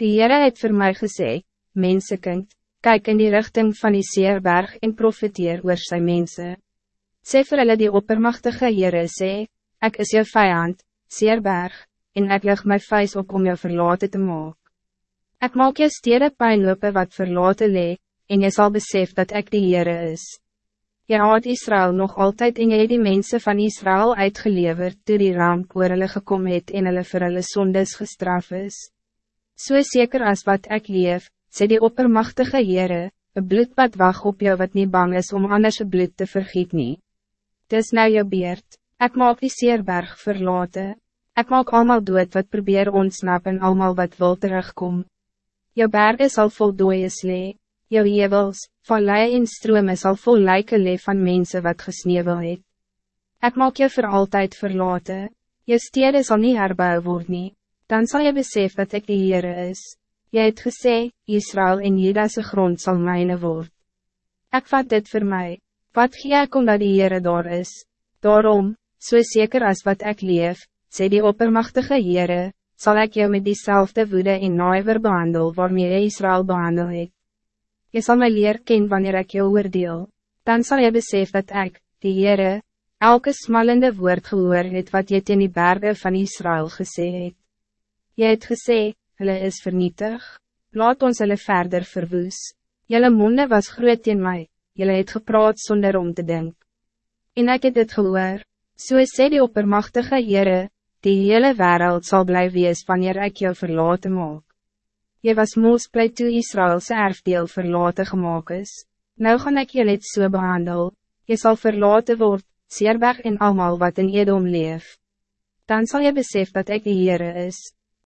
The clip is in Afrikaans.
Die Heere het voor mij gesê, Mensenkind, kijk in die richting van die Seerberg en profiteer oor sy mense. Sê vir hulle die oppermachtige Heere sê, Ek is jou vijand, Seerberg, en ek leg my vuist op om jou verlaten te maken. Ik maak je stede pijnlopen wat verlaten lee, en je zal besef dat ik de Heere is. Je had Israël nog altijd en jy die mensen van Israël uitgeleverd toe die ramp oor hulle gekom het en hulle vir hulle sondes gestraf is. So zeker als wat ik leef, sê die oppermachtige Heere, een bloedbad wacht op jou wat niet bang is om anders bloed te vergiet nie. Dis nou jou beert, ik maak die Seerberg verlaten. Ik maak allemaal dood wat probeer ontsnappen en allemaal wat wil terugkom. Jou berge sal vol dooie slee, jou hevels, vallei en strome sal vol lijke lee van mensen wat gesneeuwel het. Ek maak jou voor altijd verlaten. jou stede sal nie herbou word nie, dan zal je besef dat ik de Heere is. Jy het gesê, Israël en Judase grond zal mijne word. Ik vat dit voor mij. wat gee ek omdat die Heere daar is? Daarom, so zeker als wat ik leef, sê die oppermachtige Heere, zal ik jou met diezelfde woede en naaiver behandel waarmee jy Israël behandel het. Je zal mij leer ken wanneer ik jou oordeel, dan zal je besef dat ik, die Heere, elke smallende woord gehoor het wat jy ten die bergen van Israël gesê het. Jy het gesê, hulle is vernietig, laat ons hulle verder verwoes, jylle monde was groot in mij, jylle het gepraat zonder om te denken. En ik het dit gehoor, so sê die oppermachtige Heere, die hele wereld zal blijven wees wanneer ik jou verlaten maak. Je was moos blij toe Israëlse erfdeel verlaten gemaakt is. Nou gaan ik je het so behandel, je zal verlaten worden, Seerberg en allemaal wat in Edom leef. Dan zal je besef dat ik de Heere is.